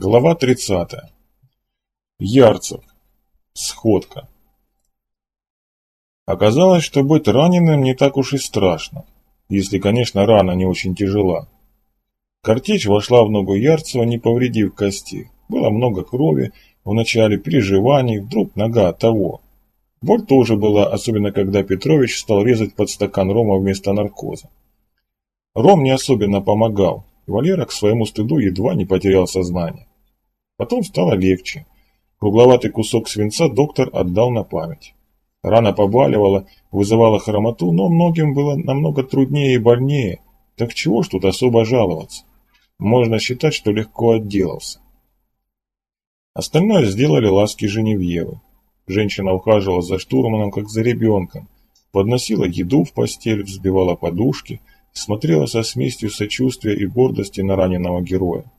Глава 30. Ярцев. Сходка. Оказалось, что быть раненым не так уж и страшно, если, конечно, рана не очень тяжела. Картечь вошла в ногу Ярцева, не повредив кости. Было много крови, в начале переживаний, вдруг нога того. Боль тоже была, особенно когда Петрович стал резать под стакан рома вместо наркоза. Ром не особенно помогал, Валера к своему стыду едва не потерял сознание. Потом стало легче. Кругловатый кусок свинца доктор отдал на память. Рана побаливала, вызывала хромоту, но многим было намного труднее и больнее. Так чего ж тут особо жаловаться? Можно считать, что легко отделался. Остальное сделали ласки Женевьевы. Женщина ухаживала за штурманом, как за ребенком. Подносила еду в постель, взбивала подушки – смотрела со смесью сочувствия и гордости на раненого героя.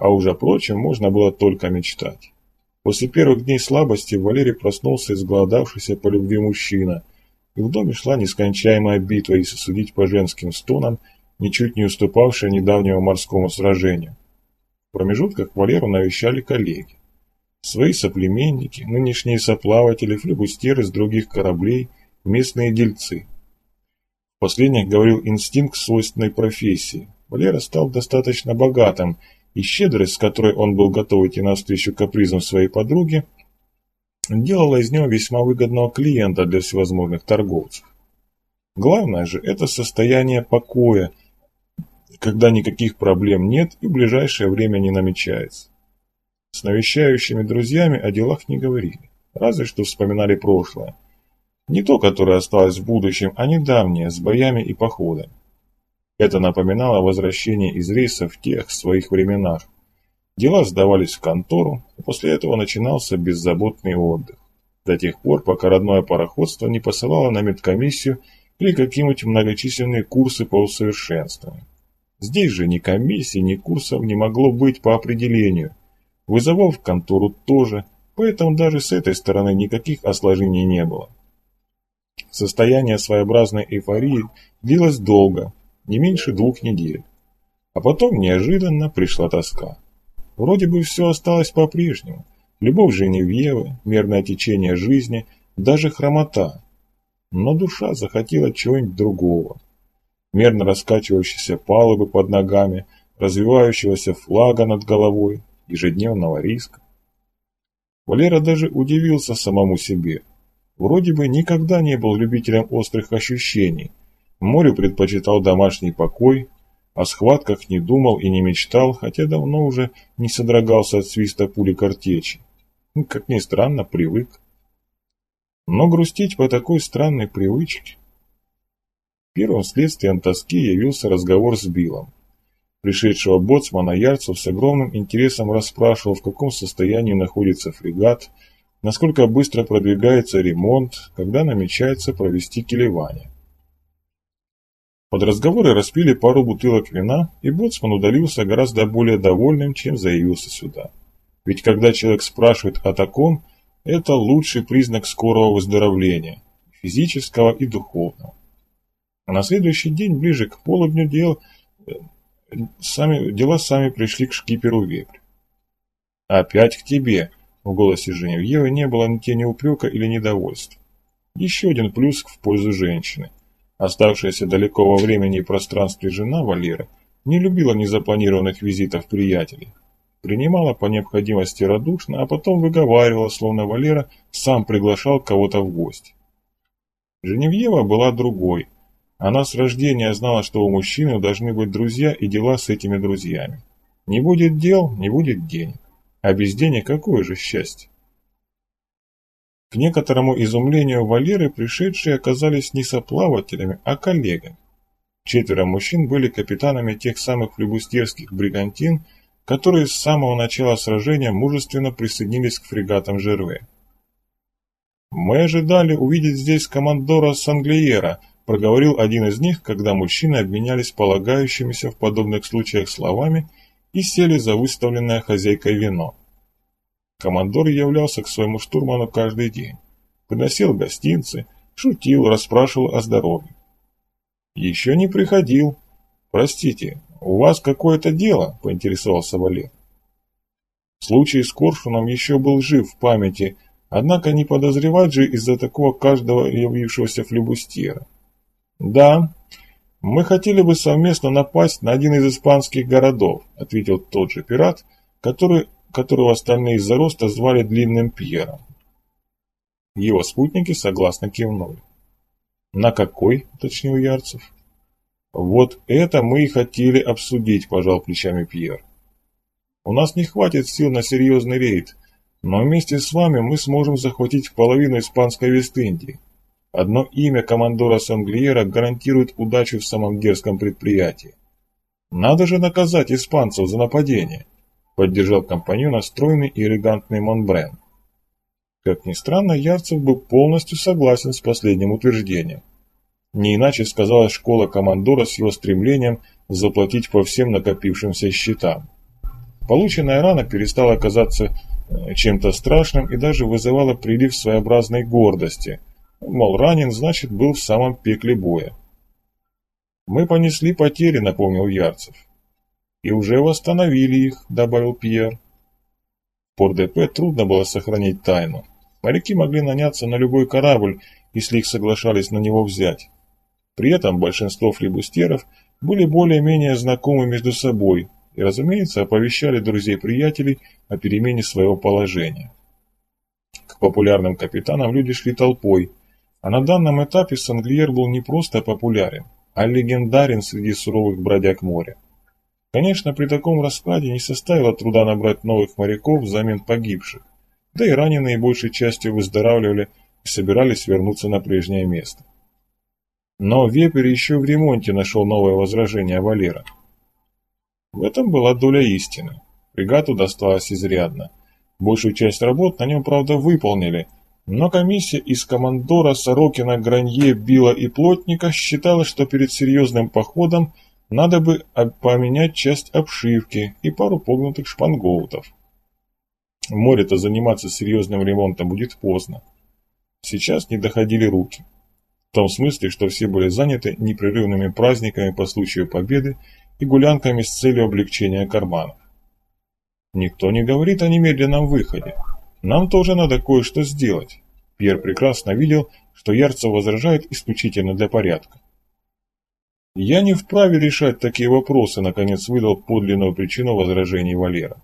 А уже прочим можно было только мечтать. После первых дней слабости Валерий проснулся изголодавшийся по любви мужчина, и в доме шла нескончаемая битва, если судить по женским стонам, ничуть не уступавшая недавнему морскому сражению. В промежутках Валеру навещали коллеги. Свои соплеменники, нынешние соплаватели, флебустеры с других кораблей, местные дельцы – Последних говорил инстинкт свойственной профессии. Валера стал достаточно богатым, и щедрость, с которой он был готов идти навстречу капризам своей подруги, делала из него весьма выгодного клиента для всевозможных торговцев. Главное же – это состояние покоя, когда никаких проблем нет и в ближайшее время не намечается. С навещающими друзьями о делах не говорили, разве что вспоминали прошлое. Не то, которое осталось в будущем, а недавнее, с боями и походами. Это напоминало возвращение из рейса в тех своих временах. Дела сдавались в контору, после этого начинался беззаботный отдых. До тех пор, пока родное пароходство не посылало на медкомиссию или какие-нибудь многочисленные курсы по усовершенствованию. Здесь же ни комиссии, ни курсов не могло быть по определению. Вызовов в контору тоже, поэтому даже с этой стороны никаких осложнений не было. Состояние своеобразной эйфории длилось долго, не меньше двух недель. А потом неожиданно пришла тоска. Вроде бы все осталось по-прежнему. Любовь Женевьевы, мерное течение жизни, даже хромота. Но душа захотела чего-нибудь другого. Мерно раскачивающейся палубы под ногами, развивающегося флага над головой, ежедневного риска. Валера даже удивился самому себе – Вроде бы никогда не был любителем острых ощущений. Морю предпочитал домашний покой, о схватках не думал и не мечтал, хотя давно уже не содрогался от свиста пули картечи. Ну, как ни странно, привык. Но грустить по такой странной привычке... Первым следствием тоски явился разговор с Биллом. Пришедшего боцмана Ярцев с огромным интересом расспрашивал, в каком состоянии находится фрегат, насколько быстро продвигается ремонт, когда намечается провести келевание. Под разговоры распили пару бутылок вина, и Боцман удалился гораздо более довольным, чем заявился сюда. Ведь когда человек спрашивает о таком, это лучший признак скорого выздоровления, физического и духовного. А на следующий день, ближе к полудню дел, сами, дела сами пришли к шкиперу Вепрь. «Опять к тебе», в голосе Женевьевы не было ни тени упрека или недовольства. Еще один плюс в пользу женщины. Оставшаяся далеко во времени и пространстве жена Валеры не любила незапланированных визитов приятелей. Принимала по необходимости радушно, а потом выговаривала, словно Валера сам приглашал кого-то в гости. Женевьева была другой. Она с рождения знала, что у мужчины должны быть друзья и дела с этими друзьями. Не будет дел, не будет денег. А без денег какое же счастье? К некоторому изумлению Валеры пришедшие оказались не соплавателями, а коллегами. Четверо мужчин были капитанами тех самых флебустерских бригантин, которые с самого начала сражения мужественно присоединились к фрегатам Жерве. «Мы ожидали увидеть здесь командора Санглиера», проговорил один из них, когда мужчины обменялись полагающимися в подобных случаях словами и сели за выставленное хозяйкой вино. Командор являлся к своему штурману каждый день. Приносил гостинцы, шутил, расспрашивал о здоровье. «Еще не приходил. Простите, у вас какое-то дело?» – поинтересовался Валер. Случай с Коршуном еще был жив в памяти, однако не подозревать же из-за такого каждого явившегося флебустьера. Да, мы хотели бы совместно напасть на один из испанских городов, ответил тот же пират, который, которого остальные из-за роста звали Длинным Пьером. Его спутники согласно кивнули. «На какой?» – уточнил Ярцев. «Вот это мы и хотели обсудить», – пожал плечами Пьер. «У нас не хватит сил на серьезный рейд, но вместе с вами мы сможем захватить половину испанской Вест-Индии. Одно имя командора Санглиера гарантирует удачу в самом дерзком предприятии. Надо же наказать испанцев за нападение», – поддержал компаньона стройный и элегантный Монбрен. Как ни странно, Ярцев был полностью согласен с последним утверждением. Не иначе сказала школа командора с его стремлением заплатить по всем накопившимся счетам. Полученная рана перестала казаться э, чем-то страшным и даже вызывала прилив своеобразной гордости. Мол, ранен, значит, был в самом пекле боя. «Мы понесли потери», — напомнил Ярцев. «И уже восстановили их», — добавил Пьер. Пор-ДП трудно было сохранить тайну. Моряки могли наняться на любой корабль, если их соглашались на него взять. При этом большинство флибустеров были более-менее знакомы между собой и, разумеется, оповещали друзей-приятелей о перемене своего положения. К популярным капитанам люди шли толпой, а на данном этапе Санглиер был не просто популярен, а легендарен среди суровых бродяг моря. Конечно, при таком раскладе не составило труда набрать новых моряков взамен погибших да и раненые большей частью выздоравливали и собирались вернуться на прежнее место. Но Вепер еще в ремонте нашел новое возражение Валера. В этом была доля истины. Фрегату досталось изрядно. Большую часть работ на нем, правда, выполнили, но комиссия из командора Сорокина, Гранье, Била и Плотника считала, что перед серьезным походом надо бы поменять часть обшивки и пару погнутых шпангоутов. Море-то заниматься серьезным ремонтом будет поздно. Сейчас не доходили руки. В том смысле, что все были заняты непрерывными праздниками по случаю победы и гулянками с целью облегчения карманов. Никто не говорит о немедленном выходе. Нам тоже надо кое-что сделать. Пьер прекрасно видел, что Ярцев возражает исключительно для порядка. «Я не вправе решать такие вопросы», — наконец выдал подлинную причину возражений Валера.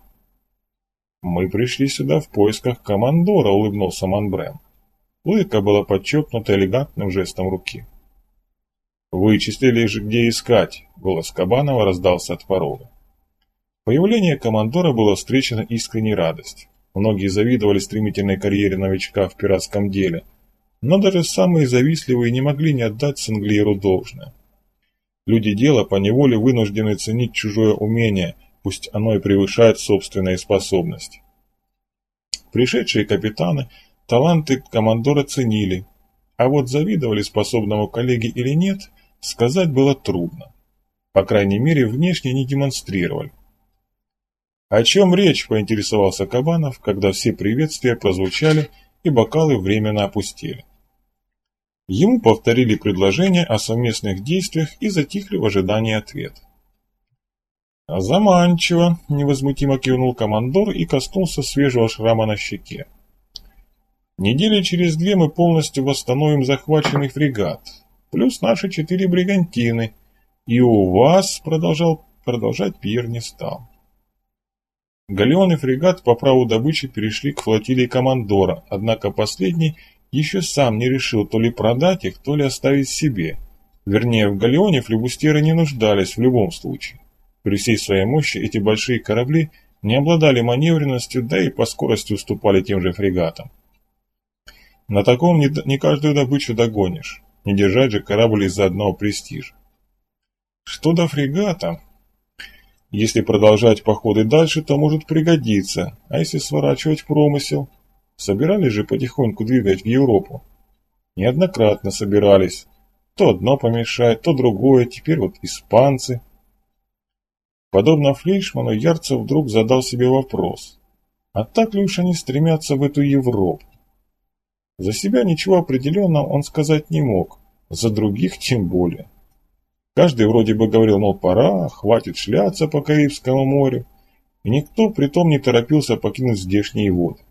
«Мы пришли сюда в поисках командора», — улыбнулся Манбрен. Улыбка была подчеркнута элегантным жестом руки. «Вычислили же, где искать», — голос Кабанова раздался от порога. Появление командора было встречено искренней радостью. Многие завидовали стремительной карьере новичка в пиратском деле, но даже самые завистливые не могли не отдать Сенглиеру должное. Люди дела поневоле вынуждены ценить чужое умение — пусть оно и превышает собственные способности. Пришедшие капитаны таланты командора ценили, а вот завидовали способному коллеге или нет, сказать было трудно. По крайней мере, внешне не демонстрировали. «О чем речь?» – поинтересовался Кабанов, когда все приветствия прозвучали и бокалы временно опустили. Ему повторили предложение о совместных действиях и затихли в ожидании ответа. «Заманчиво», — невозмутимо кивнул командор и коснулся свежего шрама на щеке. «Недели через две мы полностью восстановим захваченный фрегат, плюс наши четыре бригантины, и у вас», — продолжал, продолжать Пьер не стал. Галеон и фрегат по праву добычи перешли к флотилии командора, однако последний еще сам не решил то ли продать их, то ли оставить себе. Вернее, в галеоне флебустеры не нуждались в любом случае. При всей своей мощи эти большие корабли не обладали маневренностью, да и по скорости уступали тем же фрегатам. На таком не, не каждую добычу догонишь, не держать же корабль из-за одного престижа. Что до фрегата? Если продолжать походы дальше, то может пригодиться, а если сворачивать промысел? Собирались же потихоньку двигать в Европу. Неоднократно собирались. То одно помешает, то другое, теперь вот испанцы. Подобно Флейшману, Ярцев вдруг задал себе вопрос, а так ли уж они стремятся в эту Европу? За себя ничего определенного он сказать не мог, за других тем более. Каждый вроде бы говорил, мол, пора, хватит шляться по Карибскому морю, и никто притом не торопился покинуть здешние воды.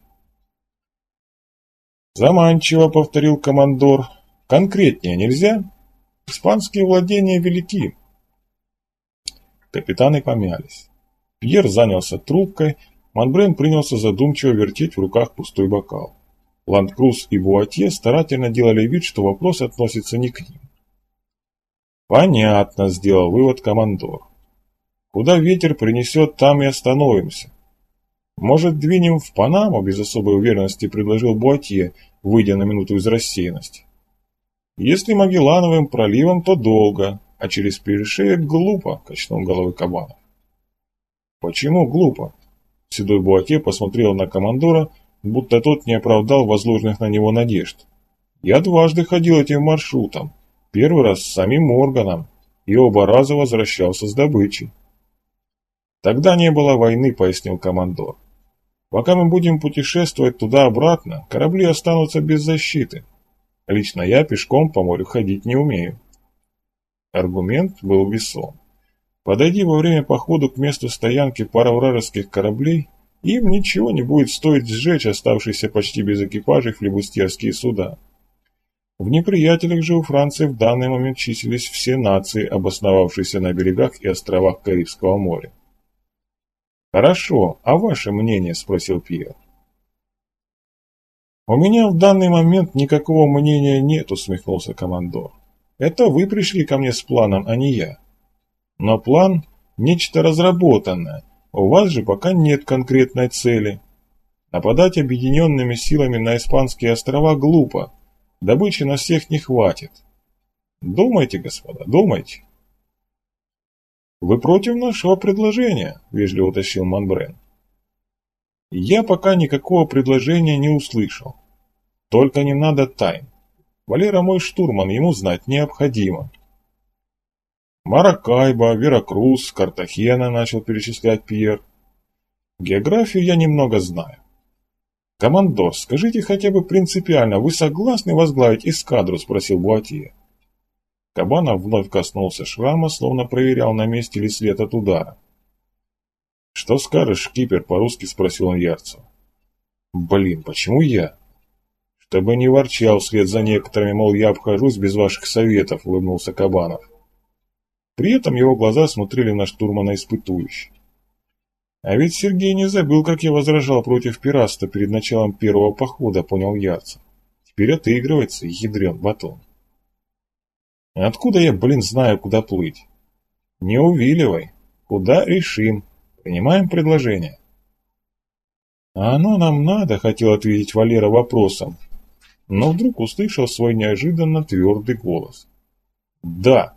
«Заманчиво», — повторил командор. «Конкретнее нельзя? Испанские владения велики». Капитаны помялись. Пьер занялся трубкой, Манбрен принялся задумчиво вертеть в руках пустой бокал. Ландкрус и Буатье старательно делали вид, что вопрос относится не к ним. «Понятно», — сделал вывод командор. «Куда ветер принесет, там и остановимся. Может, двинем в Панаму?» – без особой уверенности предложил Буатье, выйдя на минуту из рассеянности. «Если Магеллановым проливом, то долго, а через перешеек глупо», – качнул головой Кабанов. «Почему глупо?» Седой Буатье посмотрел на командора, будто тот не оправдал возложенных на него надежд. «Я дважды ходил этим маршрутом, первый раз с самим Морганом, и оба раза возвращался с добычей». «Тогда не было войны», — пояснил командор. Пока мы будем путешествовать туда-обратно, корабли останутся без защиты. Лично я пешком по морю ходить не умею. Аргумент был весом. Подойди во время похода к месту стоянки пара вражеских кораблей, им ничего не будет стоить сжечь оставшиеся почти без экипажей флебустерские суда. В неприятелях же у Франции в данный момент числились все нации, обосновавшиеся на берегах и островах Карибского моря. «Хорошо, а ваше мнение?» – спросил Пьер. «У меня в данный момент никакого мнения нет», – усмехнулся командор. «Это вы пришли ко мне с планом, а не я. Но план – нечто разработанное, у вас же пока нет конкретной цели. Нападать объединенными силами на Испанские острова глупо, добычи на всех не хватит. Думайте, господа, думайте». «Вы против нашего предложения?» – вежливо уточнил Манбрен. «Я пока никакого предложения не услышал. Только не надо тайн. Валера мой штурман, ему знать необходимо». «Маракайба, Веракрус, Картахена», – начал перечислять Пьер. «Географию я немного знаю. «Командор, скажите хотя бы принципиально, вы согласны возглавить эскадру?» – спросил Буатье. Кабанов вновь коснулся шрама, словно проверял, на месте ли след от удара. «Что скажешь, кипер?» – по-русски спросил он Ярцева. «Блин, почему я?» «Чтобы не ворчал вслед за некоторыми, мол, я обхожусь без ваших советов», – улыбнулся Кабанов. При этом его глаза смотрели на штурмана испытующе. «А ведь Сергей не забыл, как я возражал против пиратства перед началом первого похода», – понял Ярцев. «Теперь отыгрывается, ядрен батон». Откуда я, блин, знаю, куда плыть? Не увиливай. Куда решим. Принимаем предложение. А оно нам надо, хотел ответить Валера вопросом. Но вдруг услышал свой неожиданно твердый голос. Да.